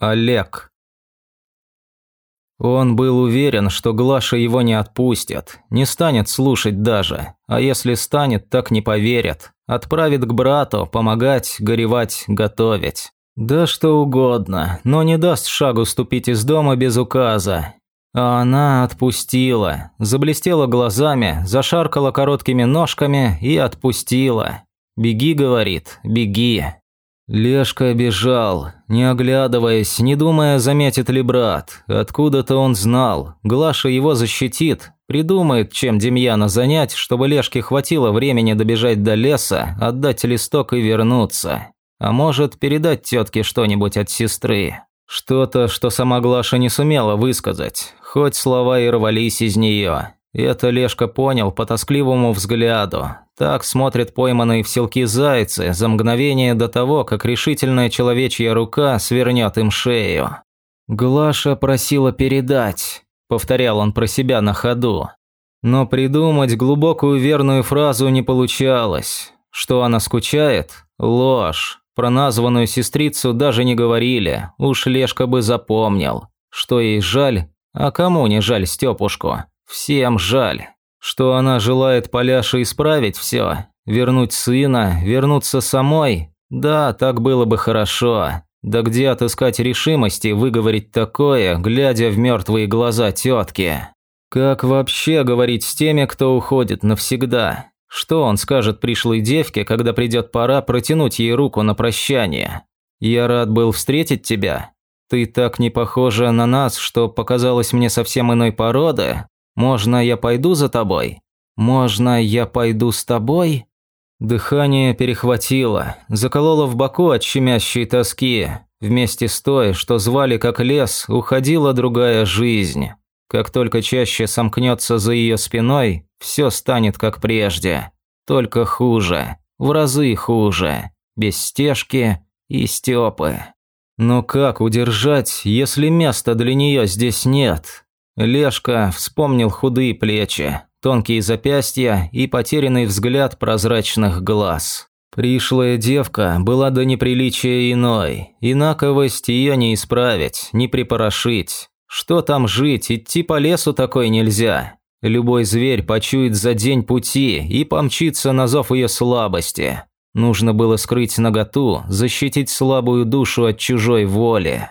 Олег. Он был уверен, что Глаша его не отпустит, не станет слушать даже, а если станет, так не поверит. Отправит к брату, помогать, горевать, готовить. Да что угодно, но не даст шагу ступить из дома без указа. А она отпустила, заблестела глазами, зашаркала короткими ножками и отпустила. «Беги», — говорит, — «беги». Лешка бежал, не оглядываясь, не думая, заметит ли брат. Откуда-то он знал. Глаша его защитит, придумает, чем Демьяна занять, чтобы Лешке хватило времени добежать до леса, отдать листок и вернуться. А может, передать тетке что-нибудь от сестры. Что-то, что сама Глаша не сумела высказать, хоть слова и рвались из нее. Это Лешка понял по тоскливому взгляду. Так смотрят пойманные в селки зайцы за мгновение до того, как решительная человечья рука свернет им шею. «Глаша просила передать», – повторял он про себя на ходу. Но придумать глубокую верную фразу не получалось. Что она скучает? Ложь. Про названную сестрицу даже не говорили, уж Лешка бы запомнил. Что ей жаль? А кому не жаль Степушку? Всем жаль, что она желает Поляше исправить все, вернуть сына, вернуться самой. Да, так было бы хорошо. Да где отыскать решимости выговорить такое, глядя в мертвые глаза тетки? Как вообще говорить с теми, кто уходит навсегда? Что он скажет пришлой девке, когда придет пора протянуть ей руку на прощание? «Я рад был встретить тебя. Ты так не похожа на нас, что показалось мне совсем иной породы. Можно я пойду за тобой? Можно я пойду с тобой?» Дыхание перехватило, закололо в боку от щемящей тоски. Вместе с той, что звали как лес, уходила другая жизнь. Как только чаще сомкнется за ее спиной, все станет как прежде. Только хуже, в разы хуже, без стежки и степы. Но как удержать, если места для нее здесь нет? Лешка вспомнил худые плечи, тонкие запястья и потерянный взгляд прозрачных глаз. Пришлая девка была до неприличия иной, инаковость ее не исправить, не припорошить. Что там жить, идти по лесу такой нельзя. Любой зверь почует за день пути и помчится на зов ее слабости. Нужно было скрыть наготу, защитить слабую душу от чужой воли.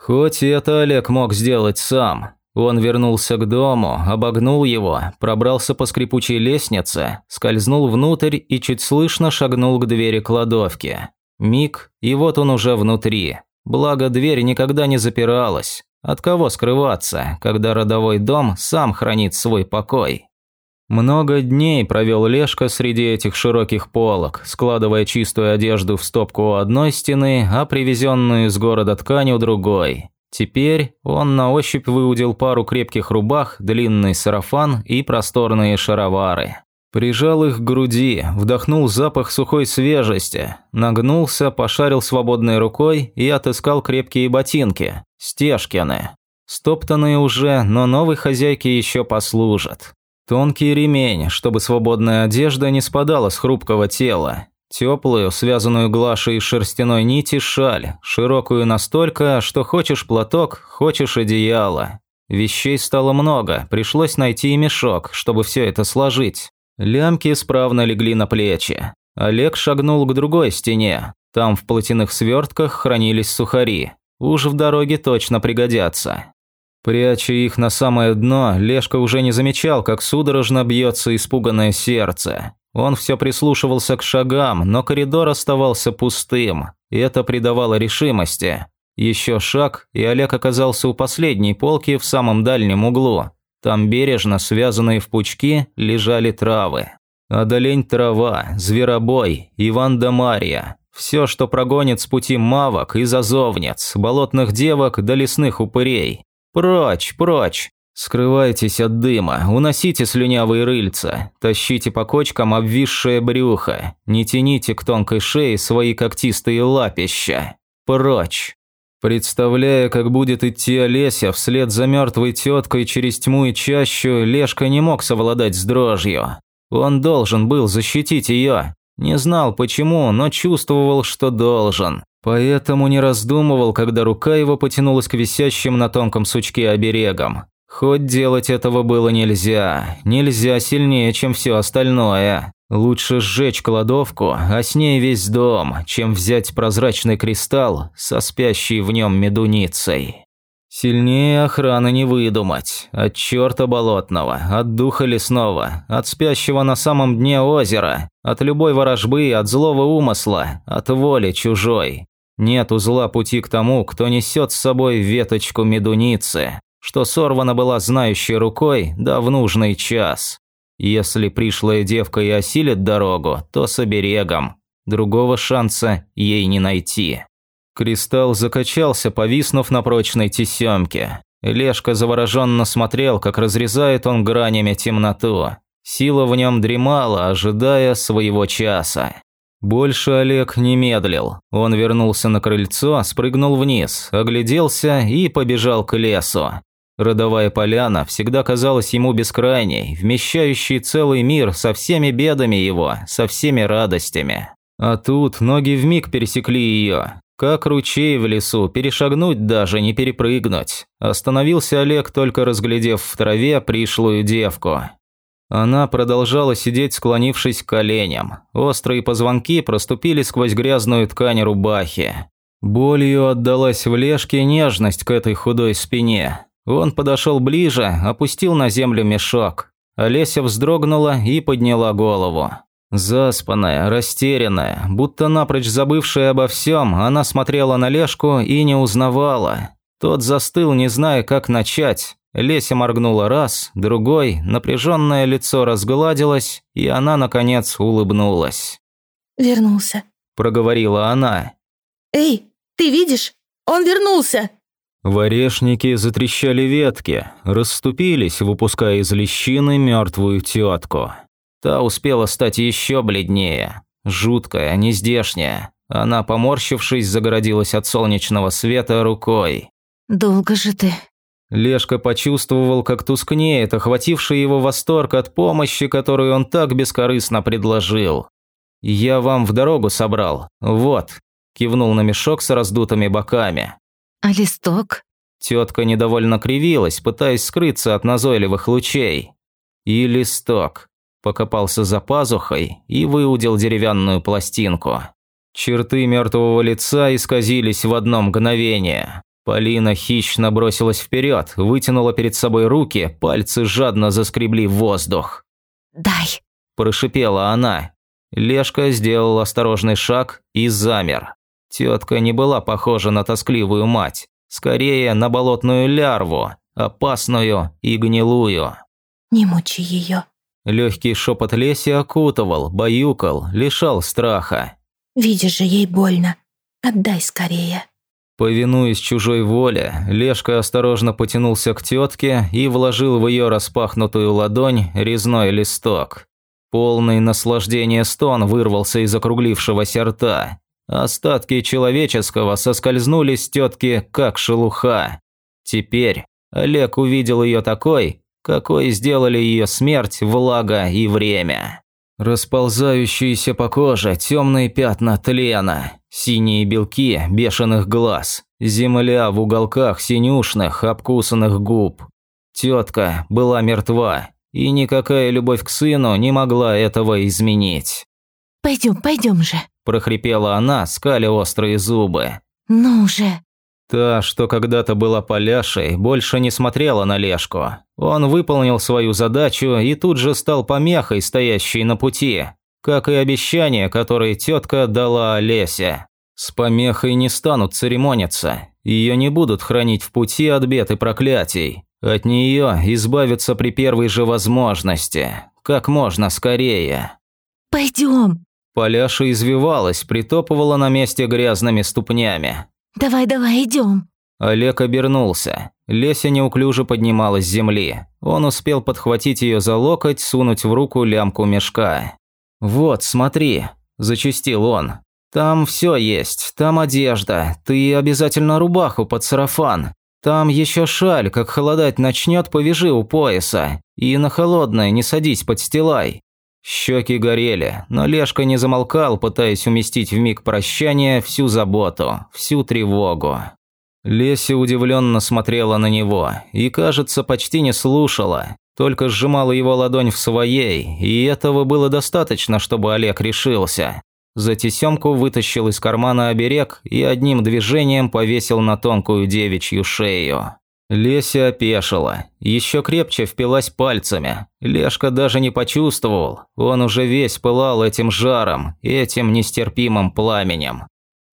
Хоть это Олег мог сделать сам, он вернулся к дому, обогнул его, пробрался по скрипучей лестнице, скользнул внутрь и чуть слышно шагнул к двери кладовки. Миг, и вот он уже внутри. Благо, дверь никогда не запиралась. От кого скрываться, когда родовой дом сам хранит свой покой? Много дней провел Лешка среди этих широких полок, складывая чистую одежду в стопку у одной стены, а привезенную из города ткань у другой. Теперь он на ощупь выудил пару крепких рубах, длинный сарафан и просторные шаровары. Прижал их к груди, вдохнул запах сухой свежести, нагнулся, пошарил свободной рукой и отыскал крепкие ботинки, стежкины. Стоптанные уже, но новой хозяйке еще послужат. Тонкий ремень, чтобы свободная одежда не спадала с хрупкого тела, Теплую, связанную глашей шерстяной нити шаль, широкую настолько, что хочешь платок, хочешь одеяло. Вещей стало много, пришлось найти и мешок, чтобы все это сложить. Лямки справно легли на плечи. Олег шагнул к другой стене. Там в платяных свертках хранились сухари. Уж в дороге точно пригодятся. Пряча их на самое дно, Лешка уже не замечал, как судорожно бьется испуганное сердце. Он все прислушивался к шагам, но коридор оставался пустым, и это придавало решимости. Еще шаг, и Олег оказался у последней полки в самом дальнем углу. Там бережно, связанные в пучки, лежали травы. Одолень трава, зверобой, Иван да Мария. Все, что прогонит с пути мавок и зазовниц, болотных девок да лесных упырей. Прочь, прочь, Скрывайтесь от дыма, уносите слюнявые рыльца, тащите по кочкам обвисшее брюхо, не тяните к тонкой шее свои когтистые лапища. Прочь. Представляя, как будет идти Олеся вслед за мертвой теткой через тьму и чащу, Лешка не мог совладать с дрожью. Он должен был защитить ее. Не знал почему, но чувствовал, что должен. Поэтому не раздумывал, когда рука его потянулась к висящим на тонком сучке оберегам. Хоть делать этого было нельзя, нельзя сильнее, чем все остальное. Лучше сжечь кладовку, а с ней весь дом, чем взять прозрачный кристалл со спящей в нем медуницей. Сильнее охраны не выдумать. От черта болотного, от духа лесного, от спящего на самом дне озера, от любой ворожбы, от злого умысла, от воли чужой. Нет узла пути к тому, кто несет с собой веточку медуницы, что сорвана была знающей рукой, да в нужный час. Если пришлая девка и осилит дорогу, то с оберегом. Другого шанса ей не найти. Кристалл закачался, повиснув на прочной тесемке. Лешка завороженно смотрел, как разрезает он гранями темноту. Сила в нем дремала, ожидая своего часа. Больше Олег не медлил. Он вернулся на крыльцо, спрыгнул вниз, огляделся и побежал к лесу. Родовая поляна всегда казалась ему бескрайней, вмещающей целый мир со всеми бедами его, со всеми радостями. А тут ноги вмиг пересекли ее. Как ручей в лесу, перешагнуть даже, не перепрыгнуть. Остановился Олег, только разглядев в траве пришлую девку. Она продолжала сидеть, склонившись к коленям. Острые позвонки проступили сквозь грязную ткань рубахи. Болью отдалась в лешке нежность к этой худой спине. Он подошел ближе, опустил на землю мешок. Олеся вздрогнула и подняла голову. Заспанная, растерянная, будто напрочь забывшая обо всем, она смотрела на Лешку и не узнавала. Тот застыл, не зная, как начать. Леся моргнула раз, другой, напряженное лицо разгладилось, и она, наконец, улыбнулась. «Вернулся», – проговорила она. «Эй, ты видишь? Он вернулся!» В орешнике затрещали ветки, расступились, выпуская из лещины мертвую тетку. Та успела стать еще бледнее, жуткая, нездешняя. Она, поморщившись, загородилась от солнечного света рукой. «Долго же ты?» Лешка почувствовал, как тускнеет, охвативший его восторг от помощи, которую он так бескорыстно предложил. «Я вам в дорогу собрал. Вот», – кивнул на мешок с раздутыми боками. «А листок?» Тетка недовольно кривилась, пытаясь скрыться от назойливых лучей. И листок. Покопался за пазухой и выудил деревянную пластинку. Черты мертвого лица исказились в одно мгновение. Полина хищно бросилась вперед, вытянула перед собой руки, пальцы жадно заскребли в воздух. «Дай!» – прошипела она. Лешка сделал осторожный шаг и замер. Тетка не была похожа на тоскливую мать, скорее на болотную лярву, опасную и гнилую. «Не мучи ее». Легкий шепот Леси окутывал, баюкал, лишал страха. «Видишь же, ей больно. Отдай скорее». Повинуясь чужой воле, Лешка осторожно потянулся к тетке и вложил в ее распахнутую ладонь резной листок. Полный наслаждения стон вырвался из округлившегося рта. Остатки человеческого соскользнули с тетки, как шелуха. Теперь Олег увидел ее такой, какой сделали ее смерть, влага и время. Расползающиеся по коже темные пятна тлена, синие белки бешеных глаз, земля в уголках синюшных, обкусанных губ. Тетка была мертва, и никакая любовь к сыну не могла этого изменить. «Пойдем, пойдем же», прохрипела она, скаля острые зубы. «Ну же!» Та, что когда-то была поляшей, больше не смотрела на Лешку. Он выполнил свою задачу и тут же стал помехой, стоящей на пути, как и обещание, которое тетка дала Олесе. С помехой не станут церемониться, ее не будут хранить в пути от бед и проклятий. От нее избавиться при первой же возможности, как можно скорее. «Пойдем!» Поляша извивалась, притопывала на месте грязными ступнями. «Давай, давай, идем!» Олег обернулся. Леся неуклюже поднималась с земли. Он успел подхватить ее за локоть, сунуть в руку лямку мешка. «Вот, смотри», – зачастил он. «Там все есть, там одежда, ты обязательно рубаху под сарафан. Там еще шаль, как холодать начнет, повяжи у пояса. И на холодное не садись, подстилай. Щеки горели, но Лешка не замолкал, пытаясь уместить в миг прощания всю заботу, всю тревогу. Леся удивленно смотрела на него и, кажется, почти не слушала, только сжимала его ладонь в своей, и этого было достаточно, чтобы Олег решился. За тесемку вытащил из кармана оберег и одним движением повесил на тонкую девичью шею. Леся опешила, еще крепче впилась пальцами. Лешка даже не почувствовал, он уже весь пылал этим жаром, этим нестерпимым пламенем.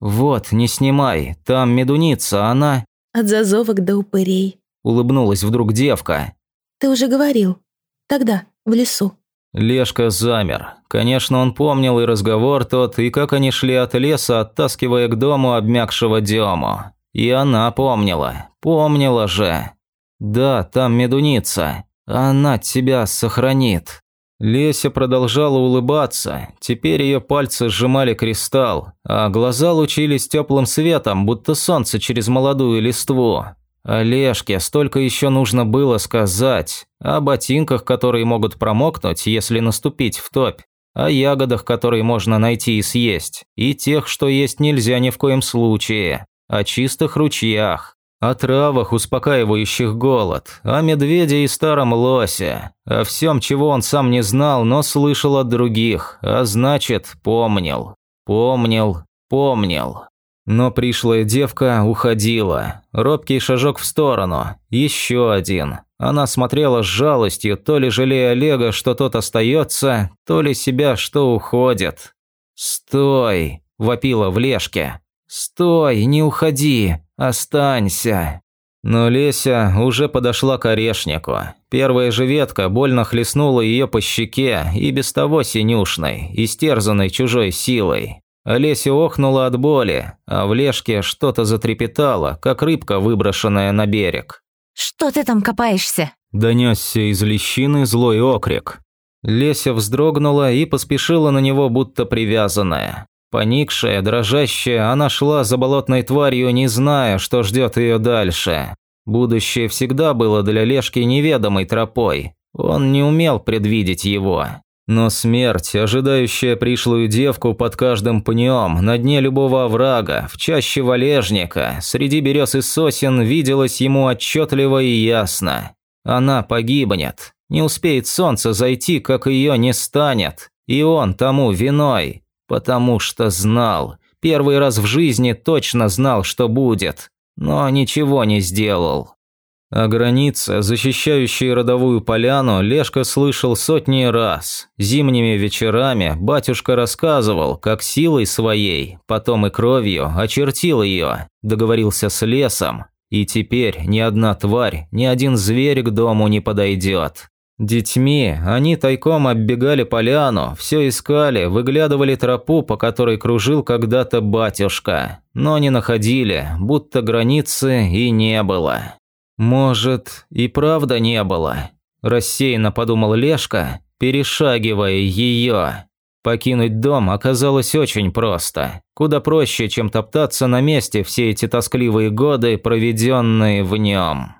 «Вот, не снимай, там медуница, она...» «От зазовок до упырей», – улыбнулась вдруг девка. «Ты уже говорил. Тогда, в лесу». Лешка замер. Конечно, он помнил и разговор тот, и как они шли от леса, оттаскивая к дому обмякшего Дему. И она помнила. Помнила же. Да, там медуница. Она тебя сохранит. Леся продолжала улыбаться. Теперь ее пальцы сжимали кристалл, а глаза лучились теплым светом, будто солнце через молодую листву. Олежке столько еще нужно было сказать. О ботинках, которые могут промокнуть, если наступить в топь. О ягодах, которые можно найти и съесть. И тех, что есть нельзя ни в коем случае о чистых ручьях, о травах, успокаивающих голод, о медведе и старом лосе, о всем, чего он сам не знал, но слышал от других, а значит, помнил. Помнил, помнил. Но пришлая девка уходила. Робкий шажок в сторону. Еще один. Она смотрела с жалостью, то ли жалея Олега, что тот остается, то ли себя, что уходит. «Стой!» – вопила в лешке. «Стой, не уходи, останься!» Но Леся уже подошла к орешнику. Первая же ветка больно хлестнула ее по щеке, и без того синюшной, истерзанной чужой силой. Олеся охнула от боли, а в лешке что-то затрепетало, как рыбка, выброшенная на берег. «Что ты там копаешься?» – донесся из лещины злой окрик. Леся вздрогнула и поспешила на него, будто привязанная. Поникшая, дрожащая, она шла за болотной тварью, не зная, что ждет ее дальше. Будущее всегда было для Лешки неведомой тропой. Он не умел предвидеть его. Но смерть, ожидающая пришлую девку под каждым пнем, на дне любого оврага, в чаще валежника, среди берез и сосен, виделась ему отчетливо и ясно. Она погибнет. Не успеет солнце зайти, как ее не станет. И он тому виной. Потому что знал. Первый раз в жизни точно знал, что будет. Но ничего не сделал. А граница, защищающая родовую поляну, Лешка слышал сотни раз. Зимними вечерами батюшка рассказывал, как силой своей, потом и кровью, очертил ее, договорился с лесом, и теперь ни одна тварь, ни один зверь к дому не подойдет. Детьми они тайком оббегали поляну, все искали, выглядывали тропу, по которой кружил когда-то батюшка, но не находили, будто границы и не было. Может, и правда не было? Рассеянно подумал Лешка, перешагивая ее. Покинуть дом оказалось очень просто. Куда проще, чем топтаться на месте все эти тоскливые годы, проведенные в нем.